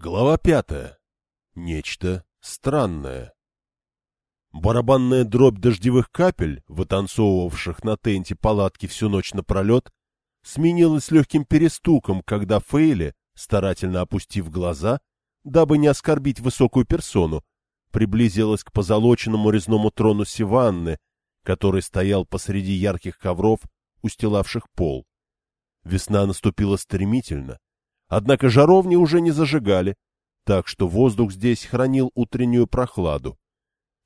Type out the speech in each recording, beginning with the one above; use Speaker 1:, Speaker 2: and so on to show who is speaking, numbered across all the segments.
Speaker 1: Глава пятая. Нечто странное. Барабанная дробь дождевых капель, вытанцовывавших на тенте палатки всю ночь напролет, сменилась легким перестуком, когда Фейли, старательно опустив глаза, дабы не оскорбить высокую персону, приблизилась к позолоченному резному трону Сиванны, который стоял посреди ярких ковров, устилавших пол. Весна наступила стремительно, Однако жаровни уже не зажигали, так что воздух здесь хранил утреннюю прохладу.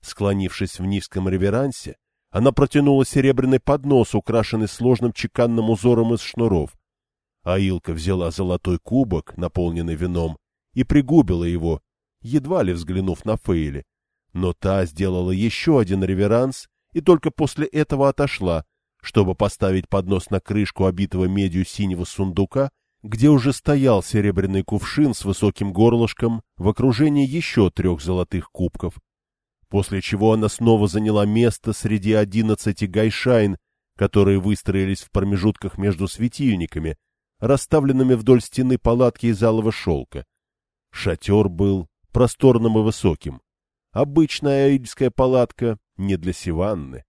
Speaker 1: Склонившись в низком реверансе, она протянула серебряный поднос, украшенный сложным чеканным узором из шнуров. Аилка взяла золотой кубок, наполненный вином, и пригубила его, едва ли взглянув на Фейли. Но та сделала еще один реверанс и только после этого отошла, чтобы поставить поднос на крышку обитого медью синего сундука где уже стоял серебряный кувшин с высоким горлышком в окружении еще трех золотых кубков, после чего она снова заняла место среди одиннадцати гайшайн, которые выстроились в промежутках между светильниками, расставленными вдоль стены палатки из алого шелка. Шатер был просторным и высоким. Обычная аильская палатка не для Сиванны.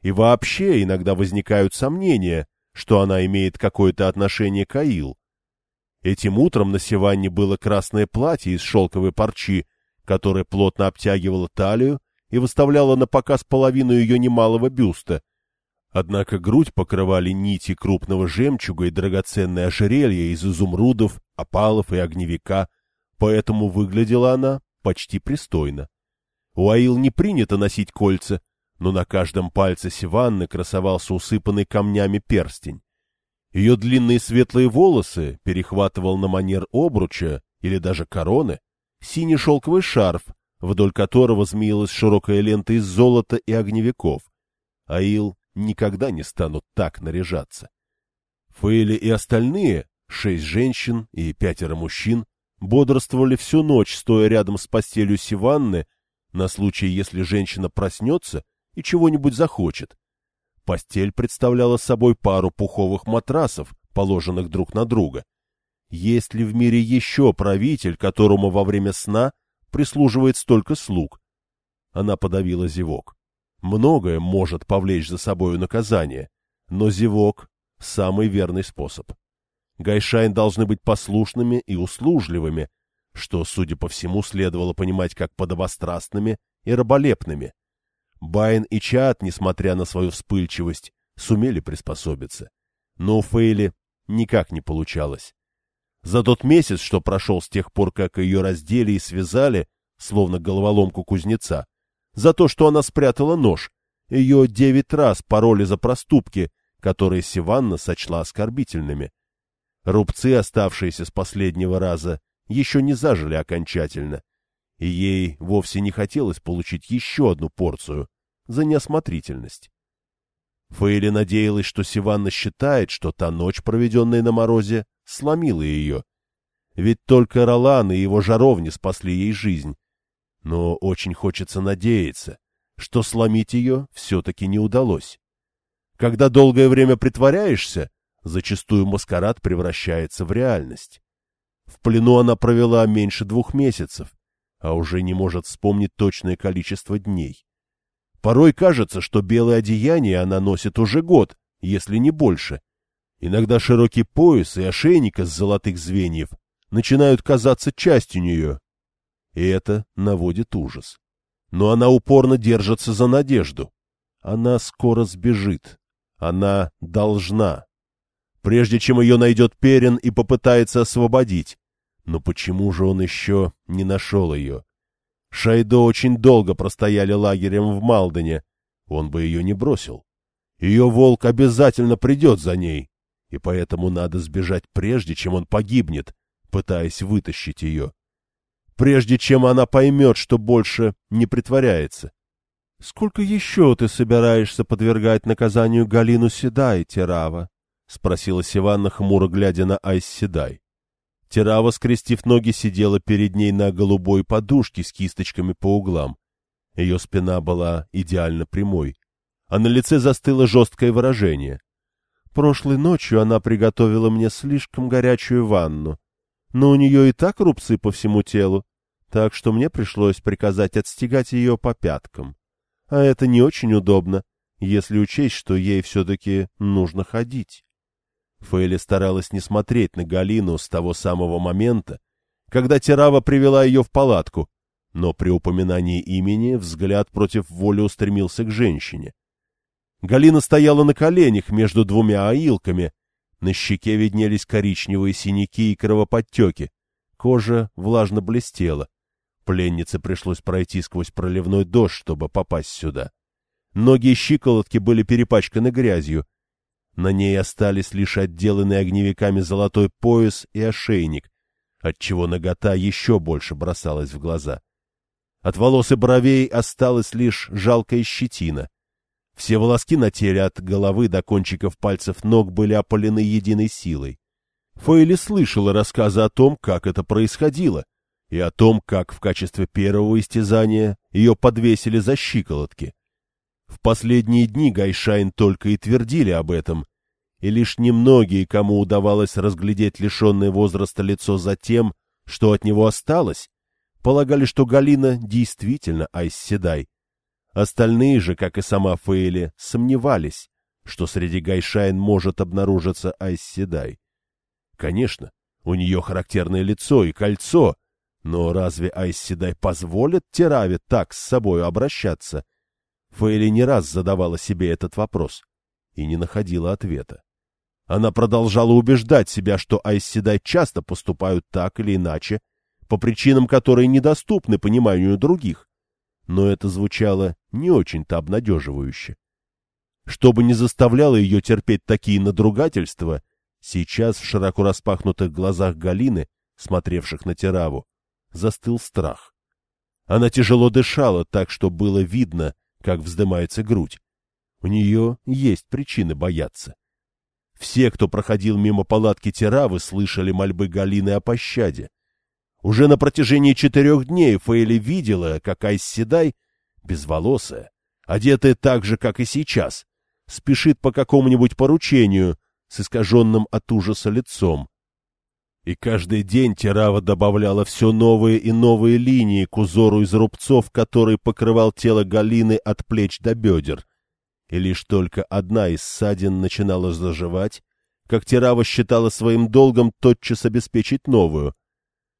Speaker 1: И вообще иногда возникают сомнения, что она имеет какое-то отношение к Аил, Этим утром на Сиванне было красное платье из шелковой парчи, которое плотно обтягивало талию и выставляло на показ половину ее немалого бюста. Однако грудь покрывали нити крупного жемчуга и драгоценное ожерелье из изумрудов, опалов и огневика, поэтому выглядела она почти пристойно. У Аил не принято носить кольца, но на каждом пальце Сиванны красовался усыпанный камнями перстень. Ее длинные светлые волосы перехватывал на манер обруча или даже короны синий шелковый шарф, вдоль которого змеилась широкая лента из золота и огневиков. Аил никогда не станут так наряжаться. Фейли и остальные, шесть женщин и пятеро мужчин, бодрствовали всю ночь, стоя рядом с постелью Сиванны, на случай, если женщина проснется и чего-нибудь захочет, Постель представляла собой пару пуховых матрасов, положенных друг на друга. Есть ли в мире еще правитель, которому во время сна прислуживает столько слуг? Она подавила зевок. Многое может повлечь за собою наказание, но зевок — самый верный способ. Гайшайн должны быть послушными и услужливыми, что, судя по всему, следовало понимать как подобострастными и раболепными. Байн и Чиад, несмотря на свою вспыльчивость, сумели приспособиться. Но у Фейли никак не получалось. За тот месяц, что прошел с тех пор, как ее раздели и связали, словно головоломку кузнеца, за то, что она спрятала нож, ее девять раз пороли за проступки, которые Сиванна сочла оскорбительными. Рубцы, оставшиеся с последнего раза, еще не зажили окончательно, и ей вовсе не хотелось получить еще одну порцию, за неосмотрительность. Фейли надеялась, что Сиванна считает, что та ночь, проведенная на морозе, сломила ее. Ведь только Ролан и его жаровни спасли ей жизнь. Но очень хочется надеяться, что сломить ее все-таки не удалось. Когда долгое время притворяешься, зачастую маскарад превращается в реальность. В плену она провела меньше двух месяцев, а уже не может вспомнить точное количество дней. Порой кажется, что белое одеяние она носит уже год, если не больше. Иногда широкий пояс и ошейник из золотых звеньев начинают казаться частью нее. И это наводит ужас. Но она упорно держится за надежду. Она скоро сбежит. Она должна. Прежде чем ее найдет Перин и попытается освободить. Но почему же он еще не нашел ее? Шайдо очень долго простояли лагерем в Малдене. Он бы ее не бросил. Ее волк обязательно придет за ней, и поэтому надо сбежать прежде, чем он погибнет, пытаясь вытащить ее. Прежде чем она поймет, что больше не притворяется. — Сколько еще ты собираешься подвергать наказанию Галину Седай, Терава? — спросила Сиванна, хмуро глядя на Айс Седай. Терава, скрестив ноги, сидела перед ней на голубой подушке с кисточками по углам. Ее спина была идеально прямой, а на лице застыло жесткое выражение. Прошлой ночью она приготовила мне слишком горячую ванну. но у нее и так рубцы по всему телу, так что мне пришлось приказать отстегать ее по пяткам. А это не очень удобно, если учесть, что ей все-таки нужно ходить. Фейли старалась не смотреть на Галину с того самого момента, когда Тирава привела ее в палатку, но при упоминании имени взгляд против воли устремился к женщине. Галина стояла на коленях между двумя аилками, на щеке виднелись коричневые синяки и кровоподтеки, кожа влажно блестела. Пленнице пришлось пройти сквозь проливной дождь, чтобы попасть сюда. Ноги и щиколотки были перепачканы грязью. На ней остались лишь отделанный огневиками золотой пояс и ошейник, отчего нагота еще больше бросалась в глаза. От волос и бровей осталась лишь жалкая щетина. Все волоски на теле от головы до кончиков пальцев ног были опалены единой силой. Фейли слышала рассказы о том, как это происходило, и о том, как в качестве первого истязания ее подвесили за щиколотки. В последние дни Гайшайн только и твердили об этом, и лишь немногие, кому удавалось разглядеть лишенное возраста лицо за тем, что от него осталось, полагали, что Галина действительно Айз Седай. Остальные же, как и сама Фейли, сомневались, что среди Гайшайн может обнаружиться Айз Седай. Конечно, у нее характерное лицо и кольцо, но разве Айз Седай позволит Тераве так с собой обращаться? Фейли не раз задавала себе этот вопрос и не находила ответа. Она продолжала убеждать себя, что Айсседай часто поступают так или иначе, по причинам, которые недоступны пониманию других. Но это звучало не очень-то обнадеживающе. Что бы ни заставляло ее терпеть такие надругательства, сейчас в широко распахнутых глазах Галины, смотревших на Тераву, застыл страх. Она тяжело дышала так, что было видно, как вздымается грудь. У нее есть причины бояться. Все, кто проходил мимо палатки Теравы, слышали мольбы Галины о пощаде. Уже на протяжении четырех дней Фейли видела, как Айсседай, безволосая, одетая так же, как и сейчас, спешит по какому-нибудь поручению с искаженным от ужаса лицом. И каждый день Терава добавляла все новые и новые линии к узору из рубцов, который покрывал тело Галины от плеч до бедер. И лишь только одна из ссадин начинала заживать, как Терава считала своим долгом тотчас обеспечить новую.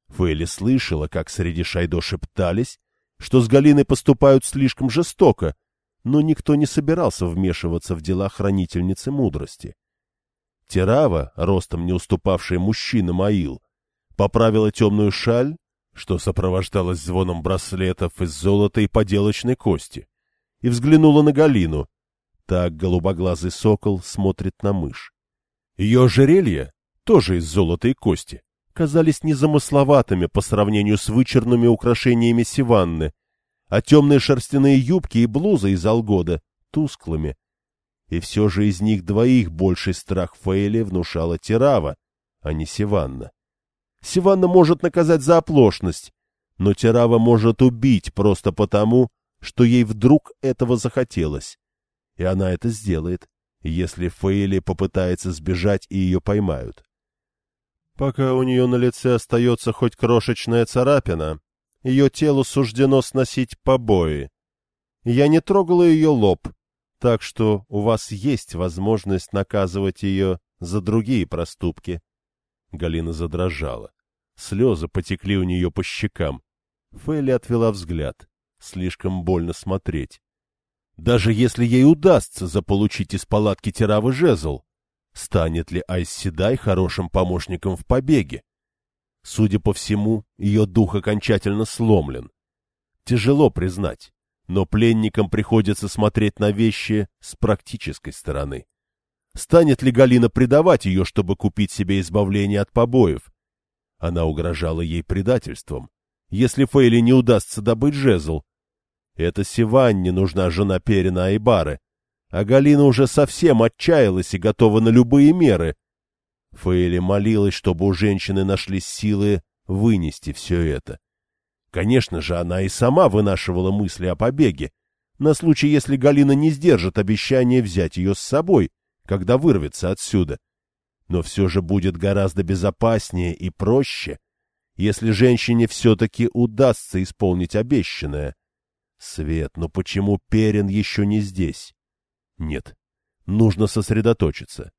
Speaker 1: Фейли слышала, как среди Шайдо шептались, что с Галиной поступают слишком жестоко, но никто не собирался вмешиваться в дела хранительницы мудрости. Терава, ростом не уступавшая мужчинам Аил, поправила темную шаль, что сопровождалось звоном браслетов из золота и поделочной кости, и взглянула на Галину. Так голубоглазый сокол смотрит на мышь. Ее ожерелья, тоже из золота и кости, казались незамысловатыми по сравнению с вычерными украшениями Сиванны, а темные шерстяные юбки и блузы из алгода — тусклыми, и все же из них двоих больший страх Фейли внушала Тирава, а не Сиванна. Сиванна может наказать за оплошность, но Тирава может убить просто потому, что ей вдруг этого захотелось. И она это сделает, если Фейли попытается сбежать и ее поймают. Пока у нее на лице остается хоть крошечная царапина, ее телу суждено сносить побои. Я не трогала ее лоб, так что у вас есть возможность наказывать ее за другие проступки. Галина задрожала. Слезы потекли у нее по щекам. Фелли отвела взгляд. Слишком больно смотреть. Даже если ей удастся заполучить из палатки Теравы жезл, станет ли Айсседай хорошим помощником в побеге? Судя по всему, ее дух окончательно сломлен. Тяжело признать но пленникам приходится смотреть на вещи с практической стороны. Станет ли Галина предавать ее, чтобы купить себе избавление от побоев? Она угрожала ей предательством, если Фейли не удастся добыть жезл. Это Сиванне нужна жена Перина Айбары, а Галина уже совсем отчаялась и готова на любые меры. Фейли молилась, чтобы у женщины нашлись силы вынести все это. Конечно же, она и сама вынашивала мысли о побеге, на случай, если Галина не сдержит обещание взять ее с собой, когда вырвется отсюда. Но все же будет гораздо безопаснее и проще, если женщине все-таки удастся исполнить обещанное. Свет, но почему Перин еще не здесь? Нет, нужно сосредоточиться.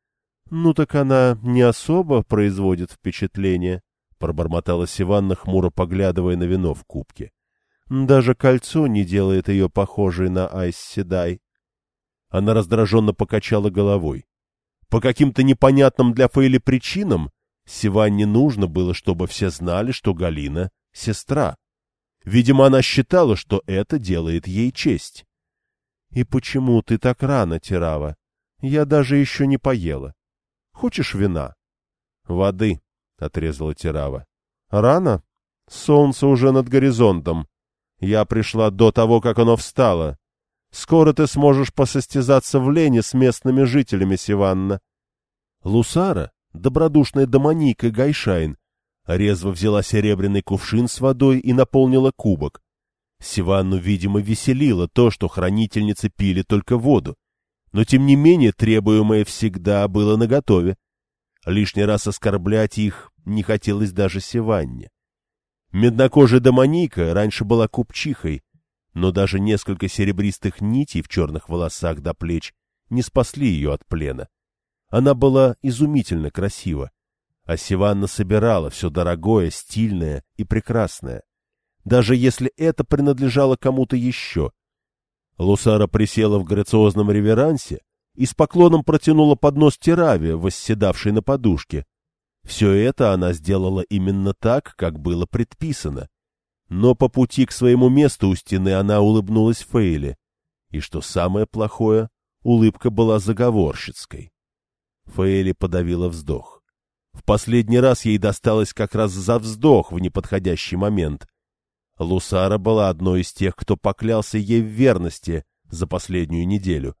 Speaker 1: — Ну так она не особо производит впечатление, — пробормотала Сиванна, хмуро поглядывая на вино в кубке. — Даже кольцо не делает ее похожей на Айс Седай. Она раздраженно покачала головой. По каким-то непонятным для Фейли причинам Сиванне нужно было, чтобы все знали, что Галина — сестра. Видимо, она считала, что это делает ей честь. — И почему ты так рано, Тирава? Я даже еще не поела. Хочешь вина? — Воды, — отрезала Тирава. — Рано? Солнце уже над горизонтом. Я пришла до того, как оно встало. Скоро ты сможешь посостязаться в лени с местными жителями Сиванна. Лусара, добродушная Домоника Гайшайн, резво взяла серебряный кувшин с водой и наполнила кубок. Сиванну, видимо, веселило то, что хранительницы пили только воду, но тем не менее требуемое всегда было наготове. Лишний раз оскорблять их не хотелось даже Сиванне. Меднокожая Домоника раньше была купчихой, но даже несколько серебристых нитей в черных волосах до плеч не спасли ее от плена. Она была изумительно красива, а Сиванна собирала все дорогое, стильное и прекрасное, даже если это принадлежало кому-то еще. Лусара присела в грациозном реверансе и с поклоном протянула поднос Тираве, восседавшей на подушке. Все это она сделала именно так, как было предписано. Но по пути к своему месту у стены она улыбнулась Фейле. И что самое плохое, улыбка была заговорщицкой. Фейли подавила вздох. В последний раз ей досталось как раз за вздох в неподходящий момент. Лусара была одной из тех, кто поклялся ей в верности за последнюю неделю.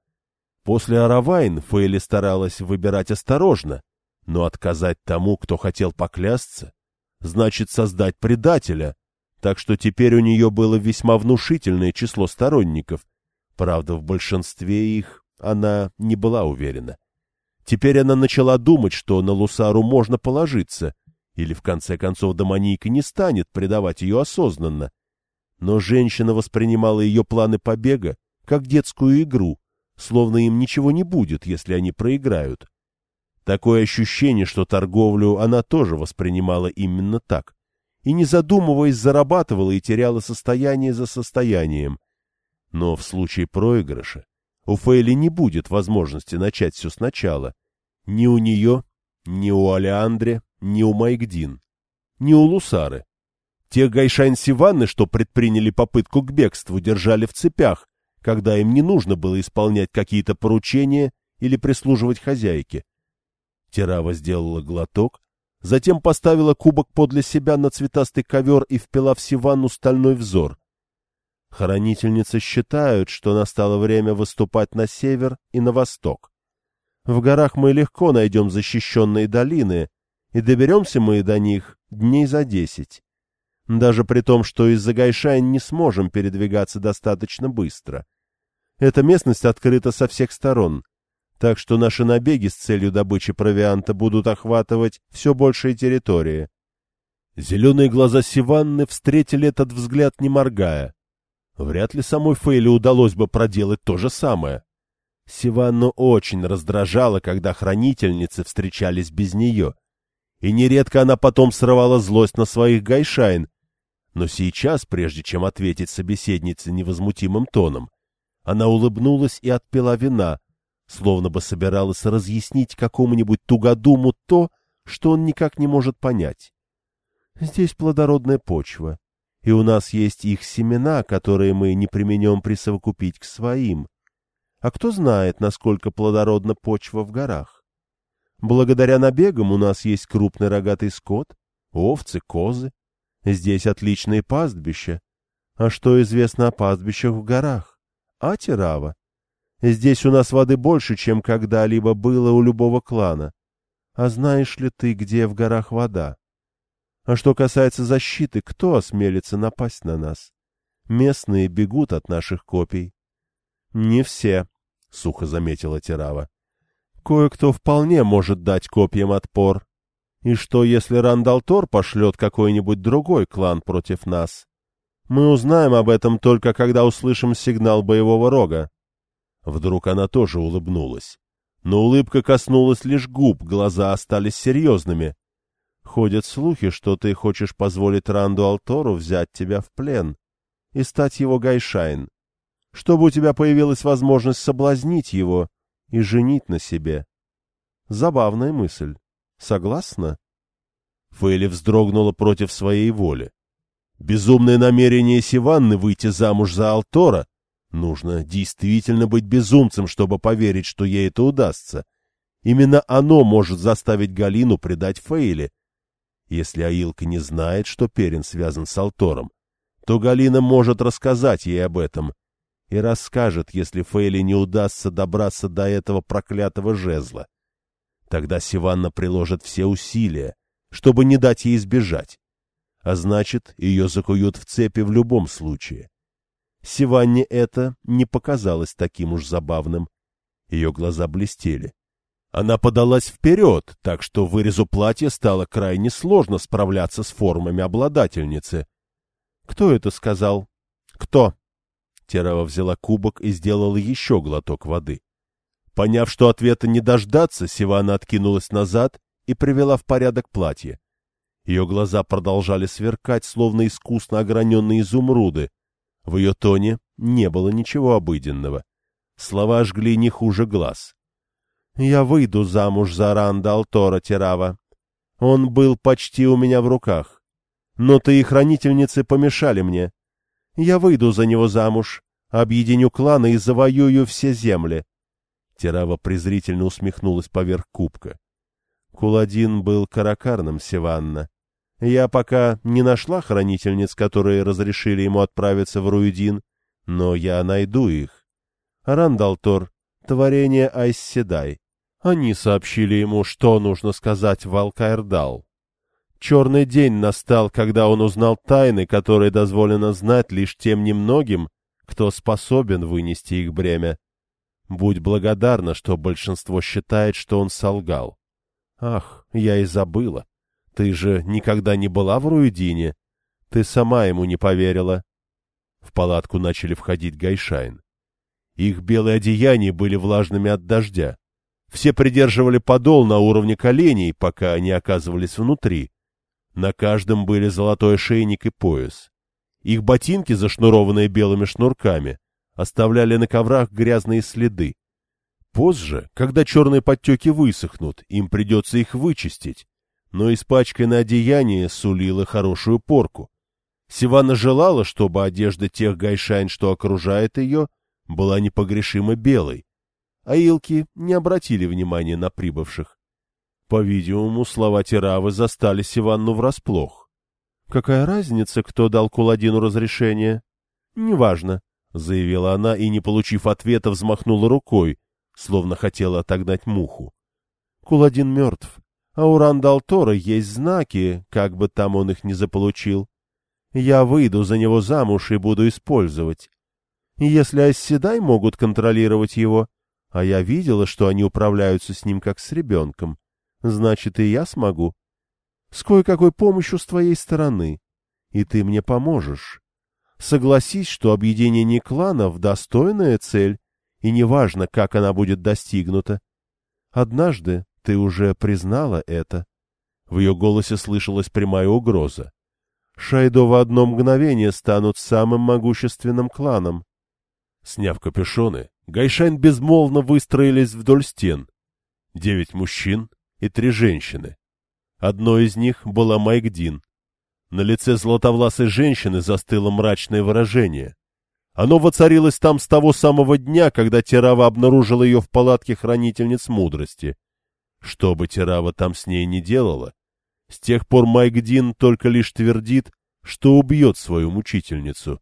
Speaker 1: После Аравайн Фейли старалась выбирать осторожно, но отказать тому, кто хотел поклясться, значит создать предателя, так что теперь у нее было весьма внушительное число сторонников. Правда, в большинстве их она не была уверена. Теперь она начала думать, что на Лусару можно положиться, или в конце концов Домонийка не станет предавать ее осознанно. Но женщина воспринимала ее планы побега как детскую игру, словно им ничего не будет, если они проиграют. Такое ощущение, что торговлю она тоже воспринимала именно так, и, не задумываясь, зарабатывала и теряла состояние за состоянием. Но в случае проигрыша у Фейли не будет возможности начать все сначала. Ни у нее, ни у Алеандре, ни у Майгдин, ни у Лусары. Те гайшань-сиванны, что предприняли попытку к бегству, держали в цепях, когда им не нужно было исполнять какие-то поручения или прислуживать хозяйке. Терава сделала глоток, затем поставила кубок подле себя на цветастый ковер и впила в Сиванну стальной взор. Хранительницы считают, что настало время выступать на север и на восток. В горах мы легко найдем защищенные долины, и доберемся мы до них дней за десять. Даже при том, что из-за Гайшайн не сможем передвигаться достаточно быстро. Эта местность открыта со всех сторон, так что наши набеги с целью добычи провианта будут охватывать все большие территории. Зеленые глаза Сиванны встретили этот взгляд, не моргая. Вряд ли самой Фейле удалось бы проделать то же самое. Сиванну очень раздражало, когда хранительницы встречались без нее. И нередко она потом срывала злость на своих гайшайн. Но сейчас, прежде чем ответить собеседнице невозмутимым тоном, она улыбнулась и отпила вина, словно бы собиралась разъяснить какому-нибудь тугодуму то, что он никак не может понять. Здесь плодородная почва, и у нас есть их семена, которые мы не применем присовокупить к своим. А кто знает, насколько плодородна почва в горах? Благодаря набегам у нас есть крупный рогатый скот, овцы, козы. Здесь отличные пастбища. А что известно о пастбищах в горах? А Тирава? Здесь у нас воды больше, чем когда-либо было у любого клана. А знаешь ли ты, где в горах вода? А что касается защиты, кто осмелится напасть на нас? Местные бегут от наших копий. — Не все, — сухо заметила Тирава. — Кое-кто вполне может дать копьям отпор.
Speaker 2: И что, если Ранд ал'Тор пошлет какой-нибудь другой клан против нас? Мы узнаем об этом только когда услышим сигнал боевого рога.
Speaker 1: Вдруг она тоже улыбнулась. Но улыбка коснулась лишь губ, глаза остались серьезными.
Speaker 2: Ходят слухи, что ты хочешь позволить Ранду ал'Тору взять тебя в плен и стать его гайшайн, чтобы у тебя появилась возможность соблазнить его и женить на себе. Забавная мысль. Согласна?
Speaker 1: Фейли вздрогнула против своей воли. Безумное намерение Сиванны выйти замуж за Алтора Нужно действительно быть безумцем, чтобы поверить, что ей это удастся. Именно оно может заставить Галину предать Фейле. Если Аилка не знает, что Перин связан с Алтором, то Галина может рассказать ей об этом. И расскажет, если Фейле не удастся добраться до этого проклятого жезла. Тогда Сиванна приложит все усилия, чтобы не дать ей сбежать. А значит, ее закуют в цепи в любом случае. Сиванне это не показалось таким уж забавным. Ее глаза блестели. Она подалась вперед, так что вырезу платья стало крайне сложно справляться с формами обладательницы.
Speaker 2: — Кто это сказал? — Кто?
Speaker 1: Терава взяла кубок и сделала еще глоток воды. Поняв, что ответа не дождаться, Сивана откинулась назад и привела в порядок платье. Ее глаза продолжали сверкать, словно искусно ограненные изумруды, в ее тоне не было ничего обыденного. Слова жгли не хуже глаз.
Speaker 2: «Я выйду замуж за Ранда Алтора Терава. Он был почти у меня в руках. Но ты и хранительницы помешали мне. Я выйду за него замуж, объединю кланы и завоюю все земли».
Speaker 1: Терава презрительно усмехнулась поверх кубка.
Speaker 2: Куладин был каракарным, Севанна. Я пока не нашла хранительниц, которые разрешили ему отправиться в Руидин, но я найду их. Рандалтор, творение Айсседай. Они сообщили ему, что нужно сказать в. Черный день настал, когда он узнал тайны, которые дозволено знать лишь тем немногим, кто способен вынести их бремя. Будь благодарна, что большинство считает, что он солгал. Ах, я и забыла. Ты же никогда не была в Руидине. Ты сама ему не поверила.
Speaker 1: В палатку начали входить Гайшайн. Их белые одеяния были влажными от дождя. Все придерживали подол на уровне коленей, пока они оказывались внутри. На каждом были золотой ошейник и пояс. Их ботинки, зашнурованные белыми шнурками, оставляли на коврах грязные следы. Позже, когда черные подтеки высохнут, им придется их вычистить, но испачканное одеяние сулило хорошую порку. Сивана желала, чтобы одежда тех гайшайн, что окружает ее, была непогрешимо белой, а илки не обратили внимания на прибывших. По-видимому, слова Тиравы застали Сиванну врасплох.
Speaker 2: — Какая разница, кто дал Куладину разрешение? — Неважно, — заявила она и, не получив ответа, взмахнула рукой, словно хотела отогнать муху. — Куладин мертв а у Рандалтора есть знаки, как бы там он их не заполучил. Я выйду за него замуж и буду использовать. Если Оседай могут контролировать его, а я видела, что они управляются с ним как с ребенком, значит, и я смогу. С кое-какой помощью с твоей стороны. И ты мне поможешь. Согласись, что объединение кланов — достойная цель, и неважно, как она будет достигнута. Однажды ты уже признала это? В ее голосе слышалась прямая угроза. Шайдо в одно мгновение станут самым могущественным кланом.
Speaker 1: Сняв капюшоны, Гайшайн безмолвно выстроились вдоль стен. Девять мужчин и три женщины. Одной из них была Майкдин. На лице златовласой женщины застыло мрачное выражение. Оно воцарилось там с того самого дня, когда Терава обнаружила ее в палатке хранительниц мудрости — что бы Терава там с ней не делала, с тех пор Майк Дин только лишь твердит, что убьет свою мучительницу,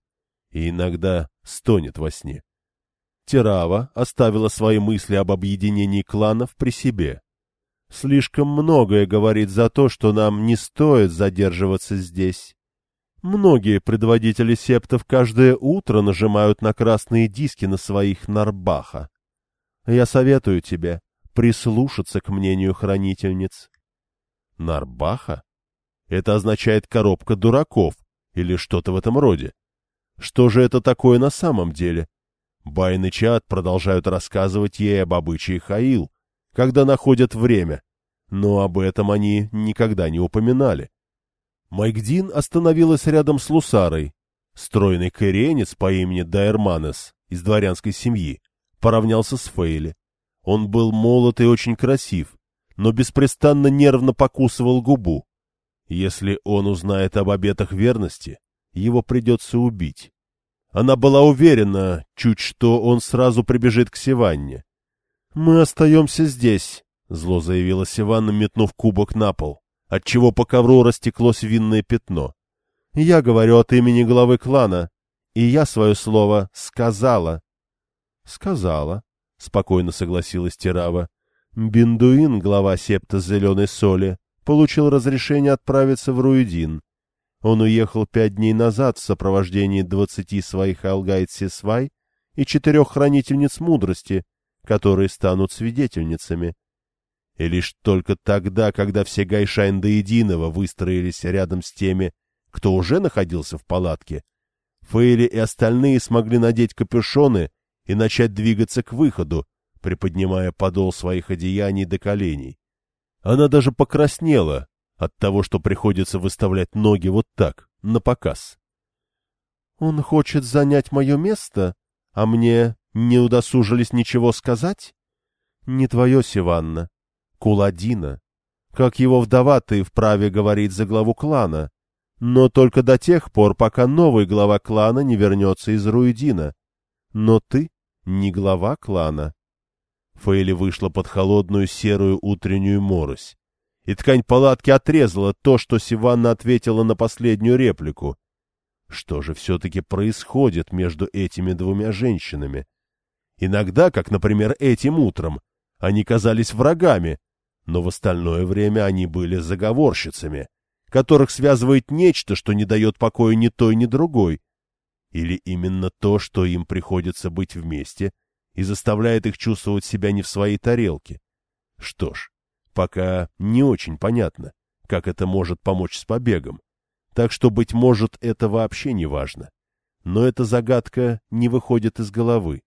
Speaker 1: и иногда стонет во сне. Терава оставила свои мысли об объединении кланов при себе.
Speaker 2: Слишком многое говорит за то, что нам не стоит задерживаться здесь. Многие предводители септов каждое утро нажимают на красные диски на своих нарбаха. Я советую тебе, прислушаться к мнению хранительниц.
Speaker 1: Нарбаха? Это означает коробка дураков или что-то в этом роде. Что же это такое на самом деле? Байн и продолжают рассказывать ей об обычае Хаил, когда находят время, но об этом они никогда не упоминали. Майкдин остановилась рядом с Лусарой. Стройный коренец по имени Дайерманес из дворянской семьи поравнялся с Фейли. Он был молод и очень красив, но беспрестанно нервно покусывал губу. Если он узнает об обетах верности, его придется убить. Она была уверена, чуть что он сразу прибежит к Сиванне. — Мы остаемся здесь, — зло заявила Сиванна, метнув кубок на пол, отчего по ковру растеклось винное пятно. — Я говорю от имени главы клана, и я свое слово сказала. — Сказала, — спокойно согласилась Терава. Биндуин, глава септа Зеленой Соли, получил разрешение отправиться в Руидин. Он уехал пять дней назад в сопровождении двадцати своих алгай'д'сисвай и четырех хранительниц мудрости, которые станут свидетельницами. И лишь только тогда, когда все Гайшайн до единого выстроились рядом с теми, кто уже находился в палатке, Фейли и остальные смогли надеть капюшоны и начать двигаться к выходу, приподнимая подол своих одеяний до коленей. Она даже покраснела от того, что приходится выставлять ноги вот так, на показ. — Он хочет занять мое место, а мне не удосужились ничего сказать? — Не твое, Сиванна. Куладина. Как его вдова ты вправе говорить за главу клана, но только до тех пор, пока новый глава клана не вернется из Руидина. Но ты не глава клана. Фейли вышла под холодную серую утреннюю морось. И ткань палатки отрезала то, что Сиванна ответила на последнюю реплику. Что же все-таки происходит между этими двумя женщинами? Иногда, как, например, этим утром, они казались врагами, но в остальное время они были заговорщицами, которых связывает нечто, что не дает покоя ни той, ни другой. Или именно то, что им приходится быть вместе — и заставляет их чувствовать себя не в своей тарелке. Что ж, пока не очень понятно, как это может помочь с побегом. Так что, быть может, это вообще не важно. Но эта загадка не выходит из головы.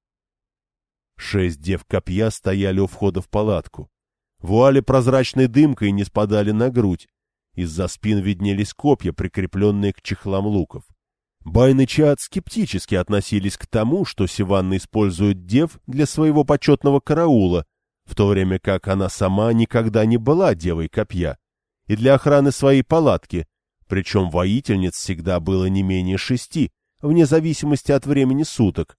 Speaker 1: Шесть дев копья стояли у входа в палатку. Вуали прозрачной дымкой не спадали на грудь. Из-за спин виднелись копья, прикрепленные к чехлам луков. Байн Чад скептически относились к тому, что Сиванна использует дев для своего почетного караула, в то время как она сама никогда не была девой копья, и для охраны своей палатки, причем воительниц всегда было не менее шести, вне зависимости от времени суток.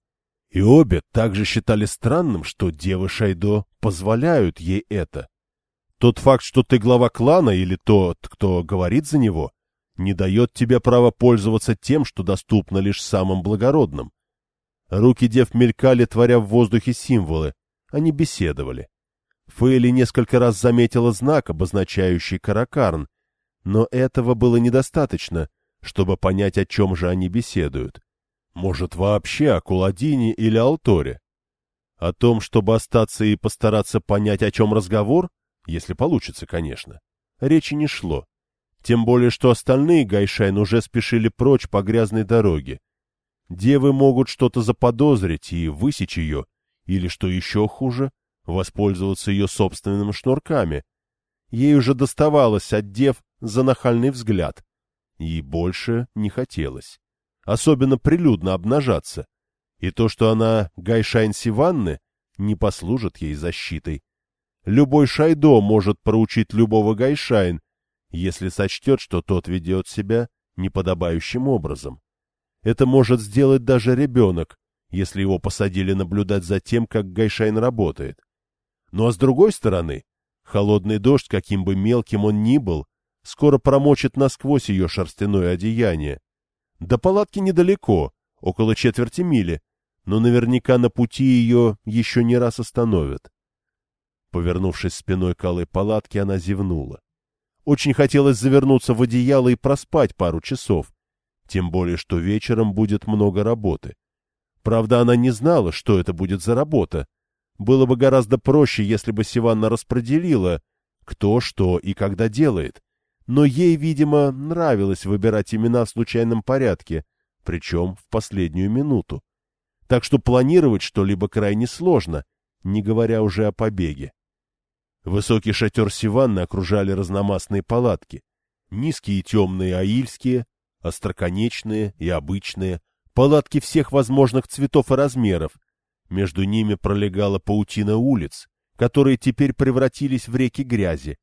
Speaker 1: И обе также считали странным, что девы Шайдо позволяют ей это. Тот факт, что ты глава клана или тот, кто говорит за него — не дает тебе права пользоваться тем, что доступно лишь самым благородным. Руки дев мелькали, творя в воздухе символы. Они беседовали. Фейли несколько раз заметила знак, обозначающий каракарн, но этого было недостаточно, чтобы понять, о чем же они беседуют. Может, вообще о Куладине или Алторе? О том, чтобы остаться и постараться понять, о чем разговор, если получится, конечно, речи не шло. Тем более, что остальные Гайшайн уже спешили прочь по грязной дороге. Девы могут что-то заподозрить и высечь ее, или, что еще хуже, воспользоваться ее собственными шнурками. Ей уже доставалось от дев за нахальный взгляд. И больше не хотелось. Особенно прилюдно обнажаться. И то, что она Гайшайн Севанны, не послужит ей защитой. Любой Шайдо может проучить любого Гайшайн, если сочтет, что тот ведет себя неподобающим образом. Это может сделать даже ребенок, если его посадили наблюдать за тем, как Гайшайн работает. Ну а с другой стороны, холодный дождь, каким бы мелким он ни был, скоро промочит насквозь ее шерстяное одеяние. До палатки недалеко, около четверти мили, но наверняка на пути ее еще не раз остановят. Повернувшись спиной к алой палатке, она зевнула. Очень хотелось завернуться в одеяло и проспать пару часов, тем более что вечером будет много работы. Правда, она не знала, что это будет за работа. Было бы гораздо проще, если бы Сиванна распределила, кто что и когда делает,
Speaker 2: но ей, видимо, нравилось выбирать имена в случайном порядке, причем в последнюю минуту. Так что планировать что-либо крайне сложно, не говоря уже о побеге. Высокий шатер Сиванны окружали разномастные палатки. Низкие и темные аильские, остроконечные и обычные, палатки всех возможных цветов и размеров. Между ними пролегала паутина улиц, которые теперь превратились в реки грязи.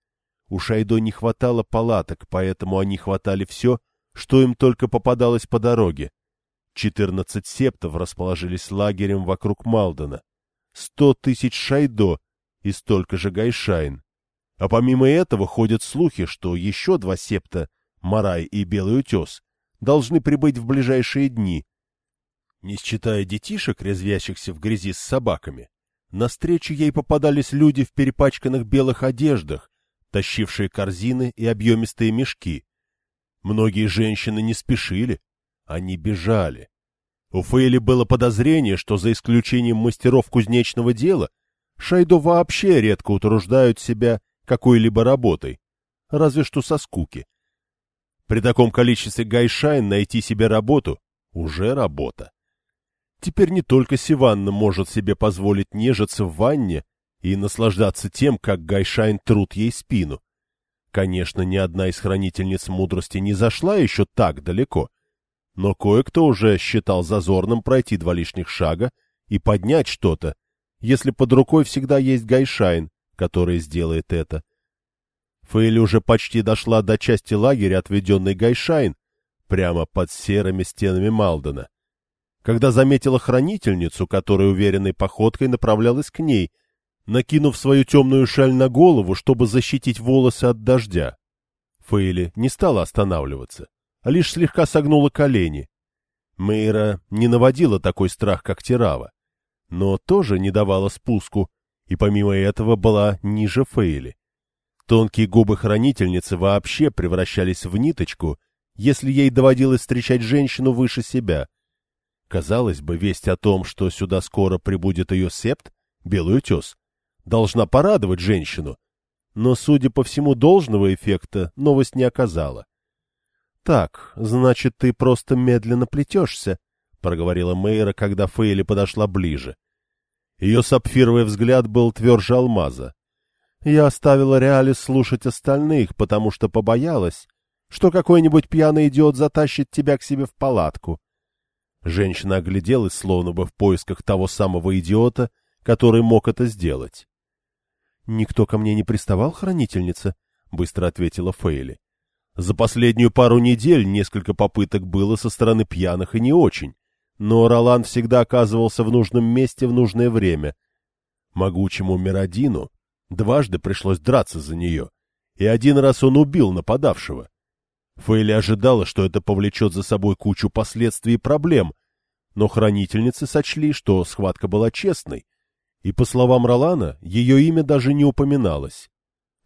Speaker 2: У Шайдо не хватало палаток, поэтому они хватали все, что им только попадалось по дороге. Четырнадцать септов расположились лагерем вокруг Малдена. Сто тысяч Шайдо и столько же Гайшайн. А помимо этого ходят слухи, что еще два септа, Марай и Белый Утес, должны прибыть в ближайшие дни. Не считая детишек, резвящихся в грязи с собаками, на встречу ей попадались люди в перепачканных белых одеждах, тащившие корзины и объемистые мешки. Многие женщины не спешили, они бежали. У Фейли было подозрение, что за исключением мастеров кузнечного дела, Шайдо вообще редко утруждают себя какой-либо работой, разве что со скуки. При таком количестве гайшайн найти себе работу — уже работа. Теперь не только Сиванна может себе позволить нежиться в ванне и наслаждаться тем, как Гайшайн трут ей спину. Конечно, ни одна из хранительниц мудрости не зашла еще так далеко, но кое-кто уже считал зазорным пройти два лишних шага и поднять что-то, если под рукой всегда есть Гайшайн, который сделает это. Фейли уже почти дошла до части лагеря, отведенной Гайшайн, прямо под серыми стенами Малдена когда заметила хранительницу, которая уверенной походкой направлялась к ней, накинув свою темную шаль на голову, чтобы защитить волосы от дождя. Фейли не стала останавливаться, а лишь слегка согнула колени. Мейра не наводила такой страх, как Тирава, но тоже не давала спуску, и помимо этого была ниже Фейли. Тонкие губы хранительницы вообще превращались в ниточку, если ей доводилось встречать женщину выше себя — Казалось бы, весть о том, что сюда скоро прибудет ее септ, Белый утес, должна порадовать женщину, но, судя по всему, должного эффекта новость не оказала. — Так, значит, ты просто медленно плетешься, — проговорила Мейра, когда Фейли подошла ближе. Ее сапфировый взгляд был тверже алмаза. Я оставила Реалис слушать остальных, потому что побоялась, что какой-нибудь пьяный идиот затащит тебя к себе в палатку. Женщина огляделась, словно бы в поисках того самого идиота, который мог это сделать. — Никто ко мне не приставал, хранительница? — быстро ответила Фейли. За последнюю пару недель несколько попыток было со стороны пьяных и не очень, но Ролан всегда оказывался в нужном месте в нужное время. Могучему Миродину дважды пришлось драться за нее, и один раз он убил нападавшего. Фейли ожидала, что это повлечет за собой кучу последствий и проблем, но хранительницы сочли, что схватка была честной, и, по словам Ролана, ее имя даже не упоминалось.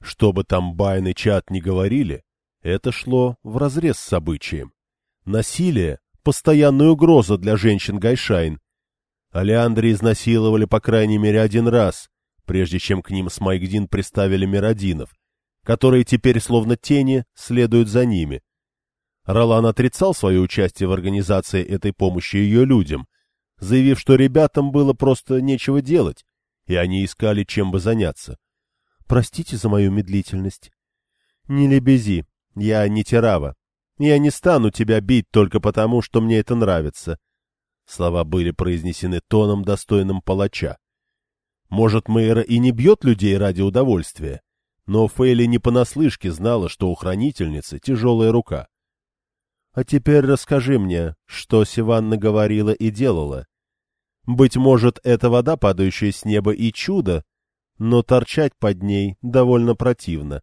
Speaker 2: Что бы там Байн и Чат не говорили, это шло вразрез с обычаем. Насилие — постоянная угроза для женщин Гайшайн. Алеандри изнасиловали по крайней мере один раз, прежде чем к ним с Майгдин приставили Миродинов, которые теперь, словно тени, следуют за ними. Ролан отрицал свое участие в организации этой помощи ее людям, заявив, что ребятам было просто нечего делать, и они искали, чем бы заняться. «Простите за мою медлительность». «Не лебези, я не Терава. Я не стану тебя бить только потому, что мне это нравится». Слова были произнесены тоном, достойным палача. Может, Мэйра и не бьет людей ради удовольствия, но Фейли не понаслышке знала, что у хранительницы тяжелая рука. — А теперь расскажи мне, что Сиванна говорила и делала. Быть может, это вода, падающая с неба, и чудо, но торчать под ней довольно противно.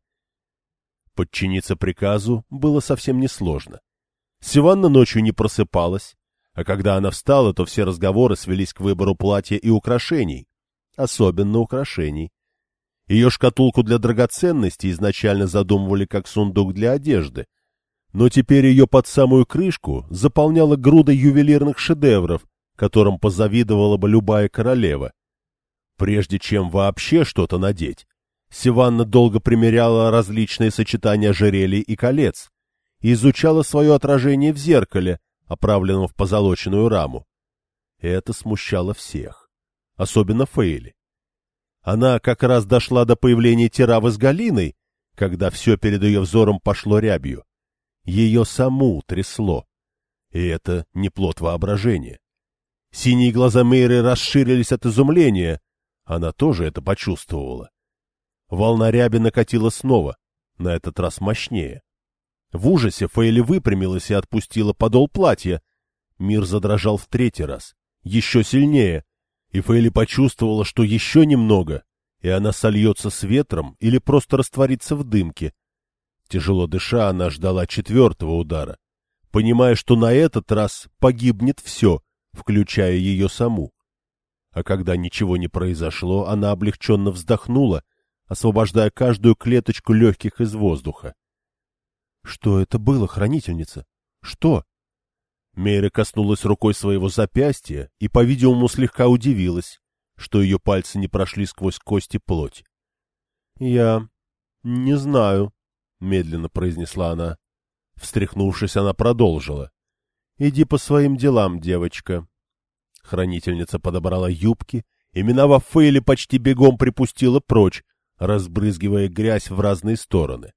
Speaker 2: Подчиниться приказу было совсем несложно. Сиванна ночью не просыпалась, а когда она встала, то все разговоры свелись к выбору платья и украшений, особенно украшений. Ее шкатулку для драгоценностей изначально задумывали как сундук для одежды, но теперь ее под самую крышку заполняла груда ювелирных шедевров, которым позавидовала бы любая королева. Прежде чем вообще что-то надеть, Сиванна долго примеряла различные сочетания ожерелий и колец и изучала свое отражение в зеркале, оправленном в позолоченную раму. Это смущало всех, особенно Фейли. Она как раз дошла до появления Тиравы с Галиной, когда все перед ее взором пошло рябью. Ее саму трясло. И это не плод воображения. Синие глаза Мейры расширились от изумления. Она тоже это почувствовала. Волна ряби накатила снова, на этот раз мощнее. В ужасе Фейли выпрямилась и отпустила подол платья. Мир задрожал в третий раз, еще сильнее, и Фейли почувствовала, что еще немного, и она сольется с ветром или просто растворится в дымке. Тяжело дыша, она ждала четвертого удара, понимая, что на этот раз погибнет все, включая ее саму. А когда ничего не произошло, она облегченно вздохнула, освобождая каждую клеточку легких из воздуха. — Что это было, хранительница? Что? Мейра коснулась рукой своего запястья и, по-видимому, слегка удивилась, что ее пальцы не прошли сквозь кости плоть. — Я не знаю, — медленно произнесла она. Встряхнувшись, она продолжила. — Иди по своим делам, девочка. Хранительница подобрала юбки и, миновав Фейли, почти бегом припустила прочь, разбрызгивая грязь в разные стороны.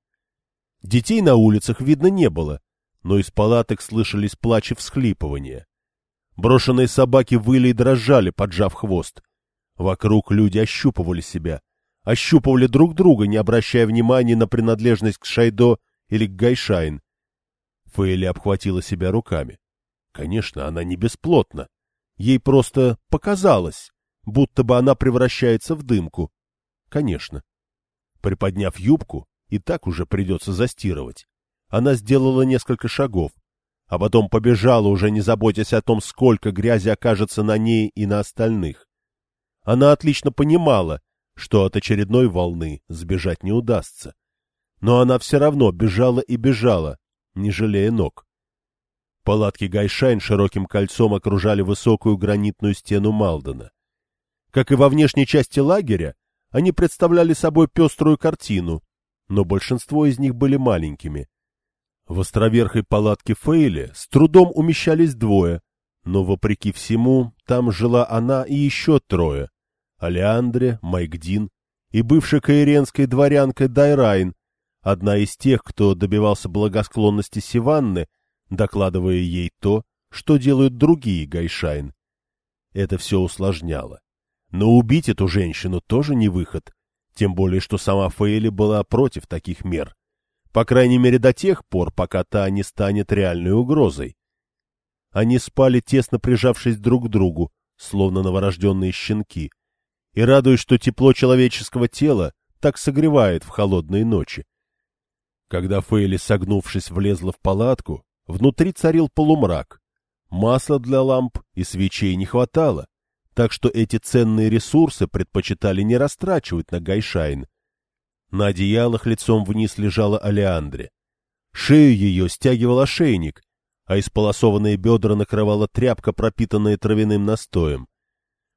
Speaker 2: Детей на улицах видно не было, но из палаток слышались плач и всхлипывания. Брошенные собаки выли и дрожали, поджав хвост. Вокруг люди ощупывали себя, ощупывали друг друга, не обращая внимания на принадлежность к Шайдо или к Гайшайн. Фейли обхватила себя руками. Конечно, она не бесплотна. Ей просто показалось, будто бы она превращается в дымку. Конечно. Приподняв юбку, и так уже придется застирывать. Она сделала несколько шагов, а потом побежала, уже не заботясь о том, сколько грязи окажется на ней и на остальных. Она отлично понимала, что от очередной волны сбежать не удастся. Но она все равно бежала и бежала, не жалея ног. Палатки Гайшайн широким кольцом окружали высокую гранитную стену Малдена. Как и во внешней части лагеря, они представляли собой пеструю картину, но большинство из них были маленькими. В островерхой палатке Фейли с трудом умещались двое, но, вопреки всему, там жила она и еще трое — Алеандре, Майкдин и бывшая каиренская дворянка Дайрайн, одна из тех, кто добивался благосклонности Сиванны, докладывая ей то, что делают другие Гайшайн. Это все усложняло. Но убить эту женщину тоже не выход, тем более, что сама Фейли была против таких мер. По крайней мере, до тех пор, пока та не станет реальной угрозой. Они спали, тесно прижавшись друг к другу, словно новорожденные щенки, и радуясь, что тепло человеческого тела так согревает в холодные ночи. Когда Фейли, согнувшись, влезла в палатку, внутри царил полумрак. Масла для ламп и свечей не хватало, так что эти ценные ресурсы предпочитали не растрачивать на Гайшайн. На одеялах лицом вниз лежала Алеандре. Шею ее стягивал ошейник, а исполосованные бедра накрывала тряпка, пропитанная травяным настоем.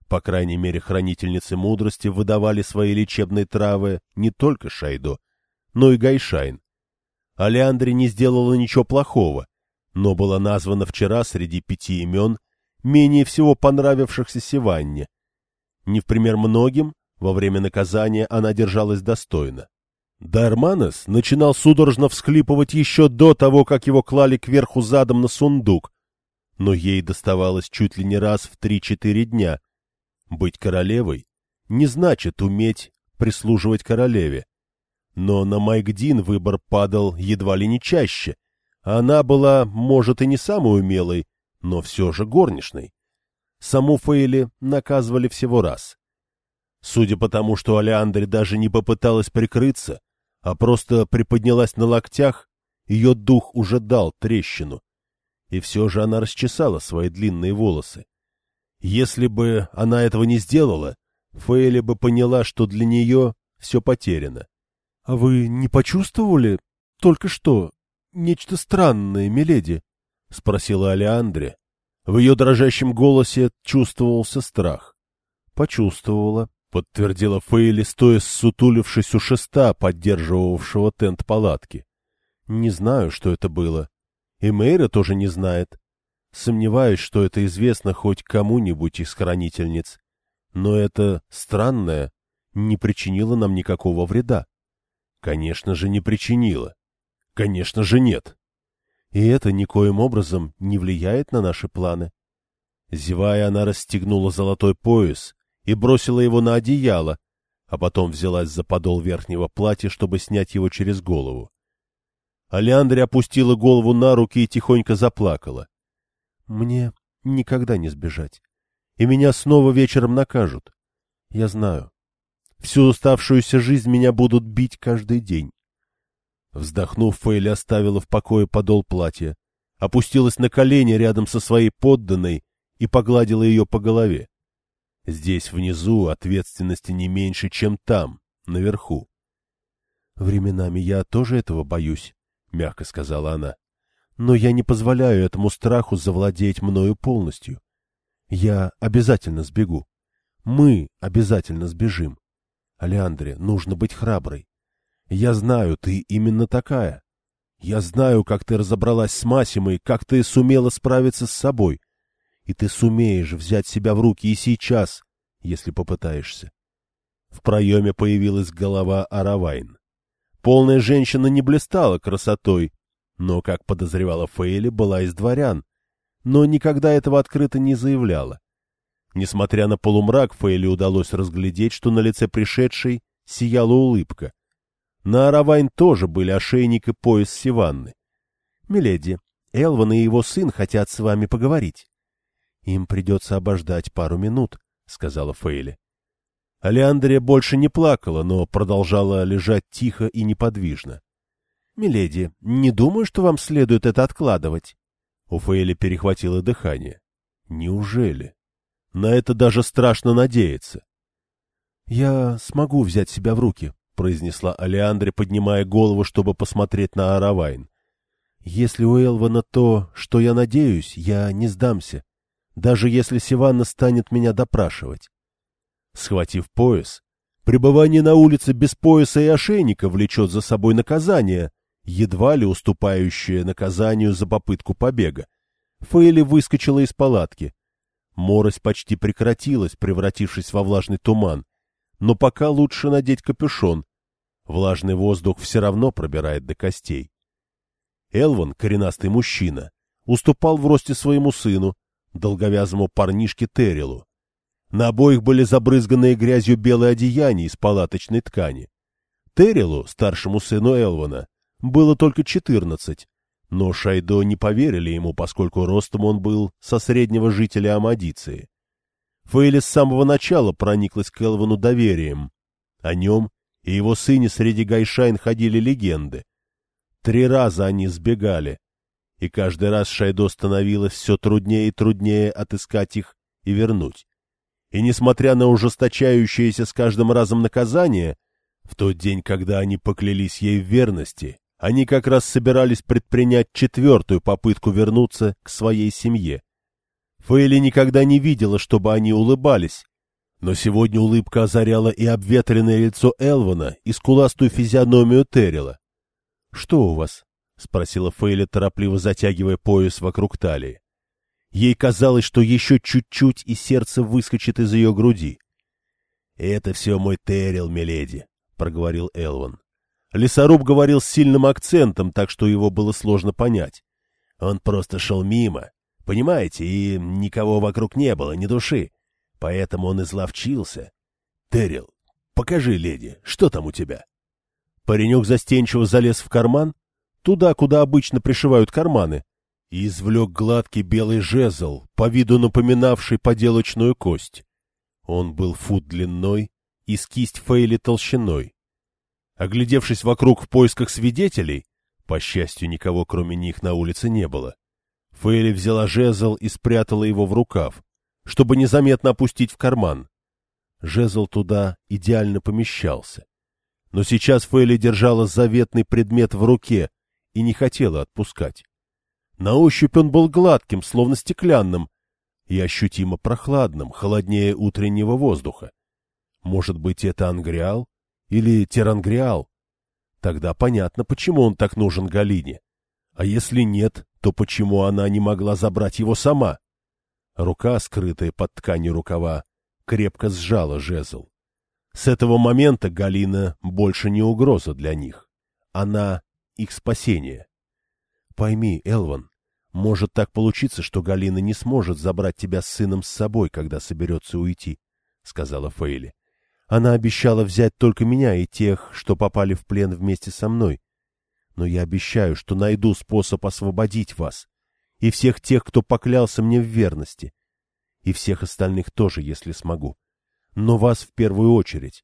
Speaker 2: По крайней мере, хранительницы мудрости выдавали свои лечебные травы не только Шайдо, но и Гайшайн. Алеандре не сделала ничего плохого, но была названа вчера среди пяти имен менее всего понравившихся Сиванне. Не в пример многим, во время наказания она держалась достойно. Дарманес начинал судорожно всхлипывать еще до того, как его клали кверху задом на сундук, но ей доставалось чуть ли не раз в три-четыре дня. Быть королевой не значит уметь прислуживать королеве. Но на Майкдин выбор падал едва ли не чаще. Она была, может, и не самой умелой, но все же горничной. Саму Фейли наказывали всего раз. Судя по тому, что Алеандре даже не попыталась прикрыться, а просто приподнялась на локтях, ее дух уже дал трещину. И все же она расчесала свои длинные волосы. Если бы она этого не сделала, Фейли бы поняла, что для нее все потеряно. — А вы не почувствовали только что нечто странное, миледи? — спросила Алеандре. В ее дрожащем голосе чувствовался страх. — Почувствовала, —
Speaker 1: подтвердила Фейли, стоя сутулившись у шеста, поддерживавшего тент палатки.
Speaker 2: — Не знаю, что это было. И Мейра тоже не знает. Сомневаюсь, что это известно хоть кому-нибудь из хранительниц. Но это странное не причинило нам никакого вреда.
Speaker 1: Конечно же, не причинило. Конечно же, нет.
Speaker 2: И это никоим образом не влияет на наши планы.
Speaker 1: Зевая, она расстегнула золотой пояс и бросила его на одеяло, а потом взялась за подол верхнего платья, чтобы снять его через голову. Алиандре опустила голову на руки и тихонько заплакала.
Speaker 2: — Мне никогда не сбежать. И меня снова вечером накажут. Я знаю. Всю оставшуюся жизнь меня будут бить каждый день.
Speaker 1: Вздохнув, Фейли оставила в покое подол платья, опустилась на колени рядом со своей подданной и погладила ее по голове. Здесь, внизу, ответственности не меньше, чем там, наверху.
Speaker 2: — Временами я тоже этого боюсь, — мягко сказала она. — Но я не позволяю этому страху завладеть мною полностью. Я обязательно сбегу. Мы обязательно сбежим. Алеандре, нужно быть храброй. Я знаю, ты именно такая. Я знаю, как ты разобралась с Масимой, как ты сумела справиться с собой. И ты сумеешь взять себя в руки и сейчас, если попытаешься.
Speaker 1: В проеме появилась голова Аравайн. Полная женщина не блистала красотой, но, как подозревала Фейли, была из дворян, но никогда этого открыто не заявляла. Несмотря на полумрак, Фейли удалось разглядеть, что на лице пришедшей сияла улыбка. На Аравайн тоже были ошейник и пояс Сиванны.
Speaker 2: — Миледи, Элван и его сын хотят с вами поговорить. — Им придется обождать пару минут, — сказала Фейли.
Speaker 1: Алеандрия больше не плакала, но продолжала лежать тихо и неподвижно.
Speaker 2: — Миледи, не думаю, что вам следует это откладывать.
Speaker 1: У Фейли перехватило дыхание. Неужели? На это даже страшно надеяться.
Speaker 2: — Я смогу взять себя в руки, — произнесла Алеандре, поднимая голову, чтобы посмотреть на Аравайн. — Если у Элвана то, что я надеюсь, я не сдамся, даже если Сиванна станет меня допрашивать.
Speaker 1: Схватив пояс, пребывание на улице без пояса и ошейника влечет за собой наказание, едва ли уступающее наказанию за попытку побега. Фейли выскочила из палатки. Морось почти прекратилась, превратившись во влажный туман. Но пока лучше надеть капюшон. Влажный воздух все равно пробирает до костей. Элван, коренастый мужчина, уступал в росте своему сыну, долговязому парнишке Террилу. На обоих были забрызганные грязью белые одеяния из палаточной ткани. Террилу, старшему сыну Элвана, было только четырнадцать, но Шайдо не поверили ему, поскольку ростом он был со среднего жителя Амадиции. Фейли с самого начала прониклась к Элвану доверием. О нем и его сыне среди гайшайн ходили легенды. Три раза они сбегали, и каждый раз Шайдо становилось все труднее и труднее отыскать их и вернуть. И несмотря на ужесточающееся с каждым разом наказание, в тот день, когда они поклялись ей в верности, они как раз собирались предпринять четвертую попытку вернуться к своей семье. Фейли никогда не видела, чтобы они улыбались, но сегодня улыбка озаряла и обветренное лицо Элвана, и скуластую физиономию Террила. — Что у вас? — спросила Фейли, торопливо затягивая пояс вокруг талии. Ей казалось, что еще чуть-чуть, и сердце выскочит из ее груди. — Это все мой Террил, миледи, — проговорил Элван. Лесоруб говорил с сильным акцентом, так что его было сложно понять. Он просто шел мимо, понимаете, и никого вокруг не было, ни души. Поэтому он изловчился. Террил, покажи, леди, что там у тебя? Паренек застенчиво залез в карман, туда, куда обычно пришивают карманы, и извлек гладкий белый жезл, по виду напоминавший поделочную кость. Он был фут длиной и с кисть Фейли толщиной. Оглядевшись вокруг в поисках свидетелей, по счастью, никого кроме них на улице не было, Фейли взяла жезл и спрятала его в рукав, чтобы незаметно опустить в карман. Жезл туда идеально помещался. Но сейчас Фейли держала заветный предмет в руке и не хотела отпускать. На ощупь он был гладким, словно стеклянным, и ощутимо прохладным, холоднее утреннего воздуха.
Speaker 2: Может быть, это Ангриал? Или Терангриал? Тогда понятно, почему он так нужен Галине. А если нет, то почему она не могла забрать его сама? Рука, скрытая под тканью рукава, крепко сжала жезл. С этого момента Галина больше не угроза для них. Она их спасение. Пойми, Элван, может так получиться, что Галина не сможет забрать тебя с сыном с собой, когда соберется уйти, — сказала Фейли. Она обещала взять только меня и тех, что попали в плен вместе со мной. Но я обещаю, что найду способ освободить вас и всех тех, кто поклялся мне в верности, и всех остальных тоже, если смогу. Но вас в первую очередь.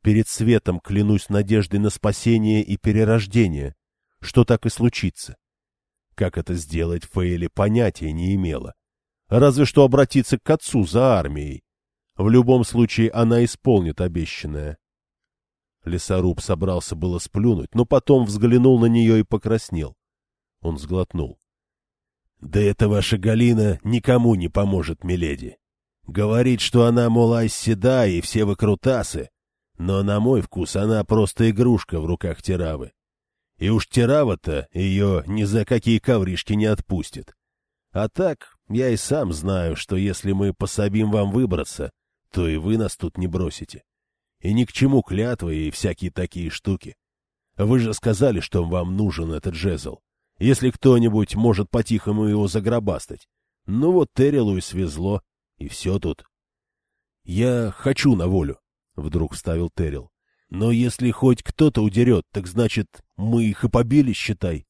Speaker 2: Перед светом клянусь надеждой на спасение и перерождение, что так и случится. Как это сделать, Фейли понятия не имела. Разве что обратиться к отцу за армией. В любом случае она исполнит обещанное. Лесоруб собрался было сплюнуть, но потом взглянул на нее и покраснел. Он сглотнул. — Да эта ваша Галина никому не поможет, миледи. Говорит, что она, мол, седа и все выкрутасы, но на мой вкус она просто игрушка в руках Тиравы. И уж Тирава-то ее ни за какие ковришки не отпустит. А так, я и сам знаю, что если мы пособим вам выбраться, то и вы нас тут не бросите. И ни к чему клятвы и всякие такие штуки. Вы же сказали, что вам нужен этот жезл. Если кто-нибудь может по-тихому его загробастать. Ну вот Террилу и свезло, и все тут. — Я хочу на волю, — вдруг вставил Террил. — Но если хоть кто-то удерет, так значит, мы их и побили, считай.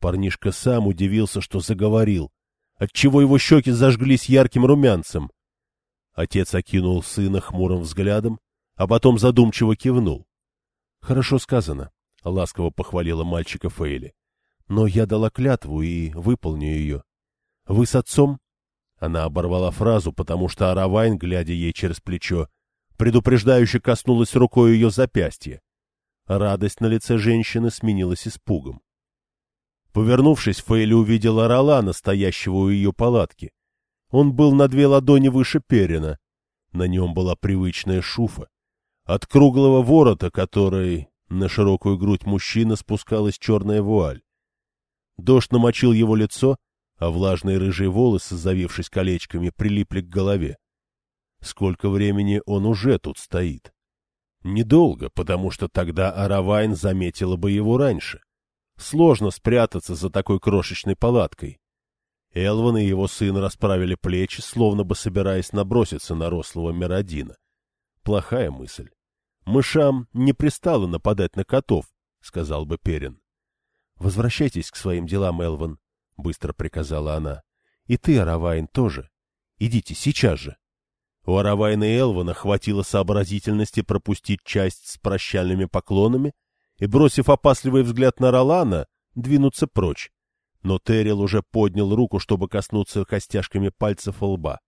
Speaker 2: Парнишка сам удивился, что заговорил, отчего его щеки зажглись ярким румянцем. Отец окинул сына хмурым взглядом, а потом задумчиво кивнул. — Хорошо сказано, — ласково похвалила мальчика Фейли. — Но я дала клятву и выполню ее. Вы с отцом? Она оборвала фразу, потому что Аравайн, глядя ей через плечо, предупреждающе коснулась рукой ее запястья. Радость на лице женщины сменилась испугом. Повернувшись, Фейли увидела Ролана, стоящего у ее палатки. Он был на две ладони выше Перина. На нем была привычная шуфа. От круглого ворота, который на широкую грудь мужчины спускалась черная вуаль. Дождь намочил его лицо, а влажные рыжие волосы, завившись колечками, прилипли к голове. Сколько времени он уже тут стоит? Недолго, потому что тогда Аравайн заметила бы его раньше. Сложно спрятаться за такой крошечной палаткой. Элван и его сын расправили плечи, словно бы собираясь наброситься на рослого Миродина. Плохая мысль. Мышам не пристало нападать на котов, — сказал бы Перин. — Возвращайтесь к своим делам, Элван, — быстро приказала она. — И ты, Аравайн, тоже. Идите сейчас же. У Аравайна и Элвана хватило сообразительности пропустить часть с прощальными поклонами и, бросив опасливый взгляд на Ролана, двинуться прочь но Террил уже поднял руку, чтобы коснуться костяшками пальцев лба.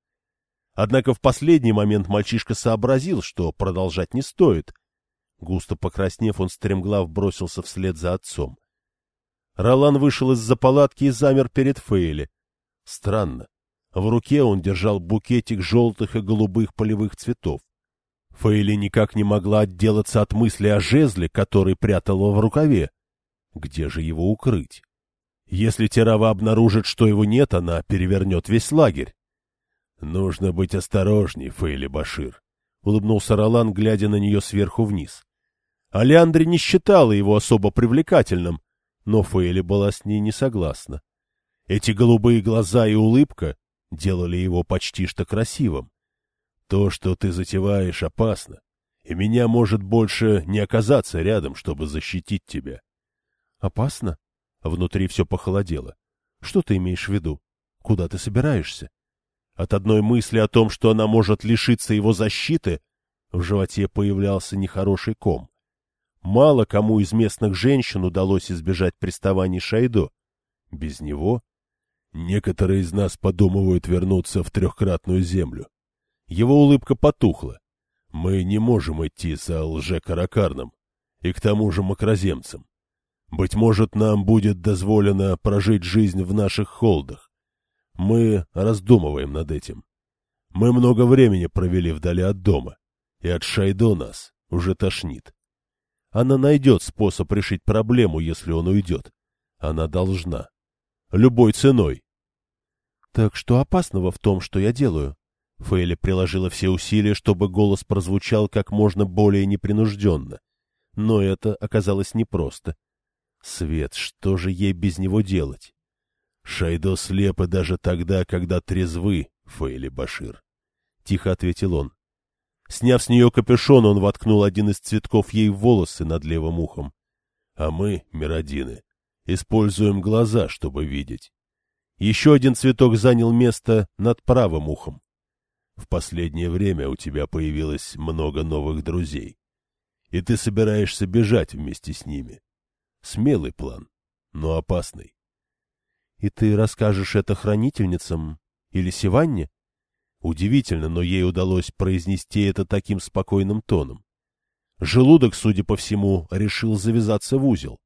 Speaker 2: Однако в последний момент мальчишка сообразил, что продолжать не стоит. Густо покраснев, он стремглав бросился вслед за отцом. Ролан вышел из-за палатки и замер перед Фейли. Странно. В руке он держал букетик желтых и голубых полевых цветов. Фейли никак не могла отделаться от мысли о жезле, который прятала в рукаве. Где же его укрыть? Если Терава обнаружит, что его нет, она перевернет весь лагерь. — Нужно быть осторожней, Фейли Башир, — улыбнулся Ролан, глядя на нее сверху вниз. Алиандри не считала его особо привлекательным, но Фейли была с ней не согласна. Эти голубые глаза и улыбка делали его почти что красивым. То, что ты затеваешь, опасно, и меня может больше не оказаться рядом, чтобы защитить тебя. — Опасно? Внутри все похолодело. Что ты имеешь в виду? Куда ты собираешься? От одной мысли о том, что она может лишиться его защиты, в животе появлялся нехороший ком. Мало кому из местных женщин удалось избежать приставаний Шайдо. Без него некоторые из нас подумывают вернуться в трехкратную землю. Его улыбка потухла. Мы не можем идти за лже-каракарном и к тому же макроземцам. Быть может, нам будет дозволено прожить жизнь в наших холдах. Мы раздумываем над этим. Мы много времени провели вдали от дома.
Speaker 1: И от Шайдо нас уже тошнит. Она найдет способ решить проблему, если он уйдет. Она должна. Любой ценой.
Speaker 2: — Так что опасного в том, что я делаю? Фейли приложила все усилия, чтобы голос прозвучал как можно более непринужденно. Но это оказалось непросто. Свет, что же ей без него делать?
Speaker 1: Шайдо слепы даже тогда, когда трезвы, Фейли Башир. Тихо ответил он. Сняв с нее капюшон, он воткнул один из цветков ей в волосы над левым ухом. А мы, Миродины, используем глаза, чтобы видеть. Еще один цветок занял место над правым ухом. В последнее время у тебя появилось много новых друзей, и ты собираешься бежать вместе с ними. Смелый план, но опасный.
Speaker 2: — И ты расскажешь это хранительницам или Сиванне?
Speaker 1: Удивительно, но ей удалось произнести это таким спокойным тоном. Желудок, судя по всему, решил завязаться в узел.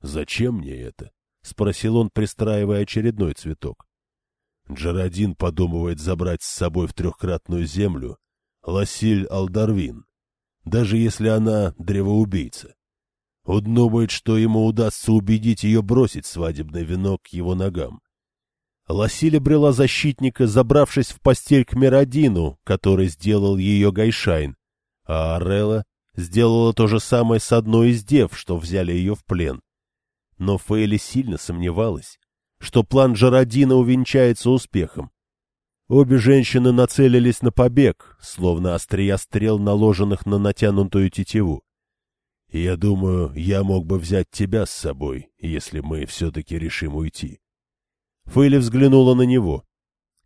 Speaker 1: «Зачем мне это?» — спросил он, пристраивая очередной цветок. Джарадин подумывает забрать с собой в трехкратную землю Ласиль Алдарвин, даже если она древоубийца. Он думает, что ему удастся убедить ее бросить свадебный венок к его ногам. Ласиля брела защитника, забравшись в постель к Миродину, который сделал ее Гайшайн, а Арелла сделала то же самое с одной из дев, что взяли ее в плен. Но Фейли сильно сомневалась, что план Джародина увенчается успехом. Обе женщины нацелились на побег, словно острия стрел, наложенных на натянутую тетиву. Я думаю, я мог бы взять тебя с собой, если мы все-таки решим уйти. Фейли взглянула на него.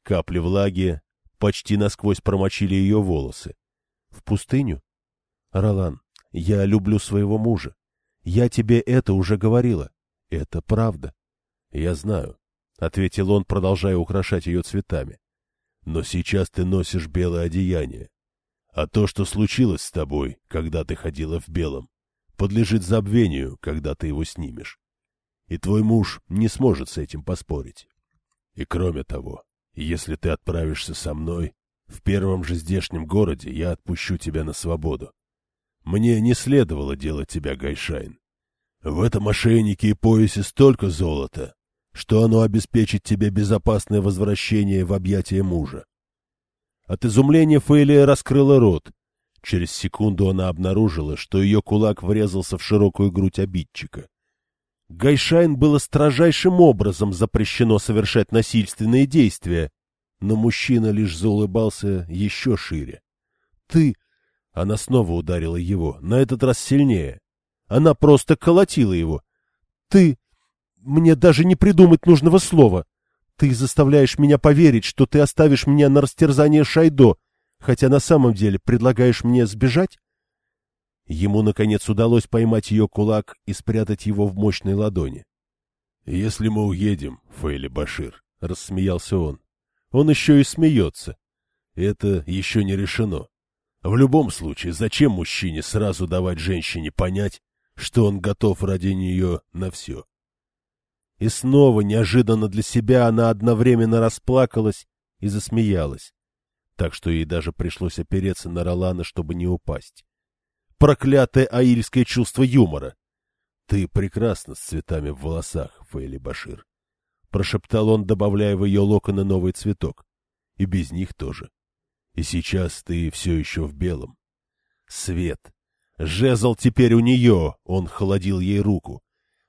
Speaker 1: Капли влаги почти насквозь промочили ее волосы.
Speaker 2: — В пустыню? — Ролан, я люблю своего мужа. Я тебе это уже говорила. Это правда.
Speaker 1: — Я знаю, — ответил он, продолжая украшать ее цветами. — Но сейчас ты носишь белое одеяние. А то, что случилось с тобой, когда ты ходила в белом, подлежит забвению, когда ты его снимешь и твой муж не сможет с этим поспорить. И кроме того, если ты отправишься со мной, в первом же здешнем городе я отпущу тебя на свободу. Мне не следовало делать тебя Гайшайн. В этом ошейнике и поясе столько золота, что оно обеспечит тебе безопасное возвращение в объятия мужа. От изумления Фейлия раскрыла рот. Через секунду она обнаружила, что ее кулак врезался в широкую грудь обидчика. Гайшайн было строжайшим образом запрещено совершать насильственные действия, но мужчина лишь заулыбался еще шире. — Ты... Она снова ударила его, на этот раз сильнее. Она просто колотила его. — Ты... Мне даже не придумать нужного слова. Ты заставляешь меня поверить, что ты оставишь меня на растерзание Шайдо, хотя на самом деле предлагаешь мне сбежать? Ему, наконец, удалось поймать ее кулак и спрятать его в мощной ладони. — Если мы уедем, Фейли Башир, — рассмеялся он, — он еще и смеется. Это еще не решено. В любом случае, зачем мужчине сразу давать женщине понять, что он готов ради нее на все? И снова, неожиданно для себя, она одновременно расплакалась и засмеялась, так что ей даже пришлось опереться на Ролана, чтобы не упасть проклятое аильское чувство юмора. — Ты прекрасна с цветами в волосах, Фейли Башир, — прошептал он, добавляя в ее локоны новый цветок. — И без них тоже. И сейчас ты все еще в белом. Свет. Жезл теперь у нее, он холодил ей руку.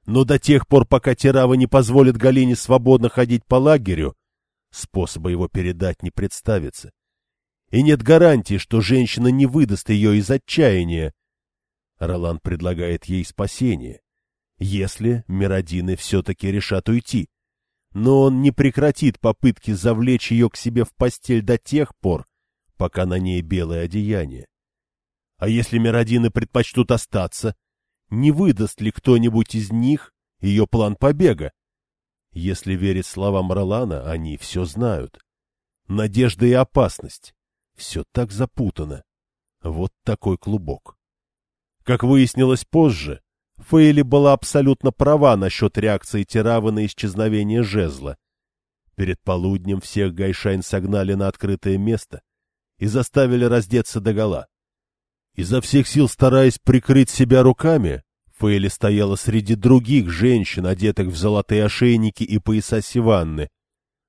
Speaker 1: Но до тех пор, пока Терава не позволит Галине свободно ходить по лагерю, способа его передать не представится. И нет гарантии, что женщина не выдаст ее из отчаяния, Ролан предлагает ей спасение, если Миродины все-таки решат уйти. Но он не прекратит попытки завлечь ее к себе в постель до тех пор, пока на ней белое одеяние. А если Миродины предпочтут остаться, не выдаст ли кто-нибудь из них ее план побега? Если верить словам Ролана, они все знают. Надежда и опасность. Все так запутано. Вот такой клубок. Как выяснилось позже, Фейли была абсолютно права насчет реакции Теравы на исчезновение жезла. Перед полуднем всех Гайшайн согнали на открытое место и заставили раздеться догола. Изо всех сил стараясь прикрыть себя руками, Фейли стояла среди других женщин, одетых в золотые ошейники и пояса Сиванны.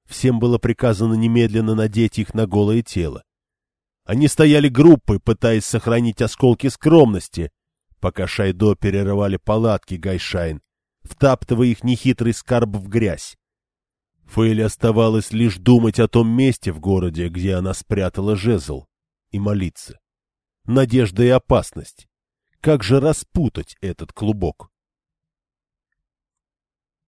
Speaker 1: Всем было приказано немедленно надеть их на голое тело. Они стояли группой, пытаясь сохранить осколки скромности, пока Шайдо перерывали палатки Гайшайн, втаптывая их нехитрый скарб в грязь. Фейли оставалось лишь думать о том месте в городе, где она спрятала жезл, и молиться. Надежда и опасность. Как же распутать этот клубок?